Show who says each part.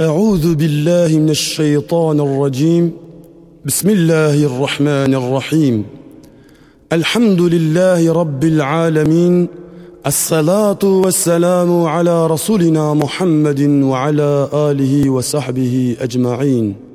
Speaker 1: أعوذ بالله من الشيطان الرجيم. بسم الله الرحمن الرحيم. الحمد لله رب العالمين. الصلاة والسلام على رسولنا محمد وعلى آله وصحبه أجمعين.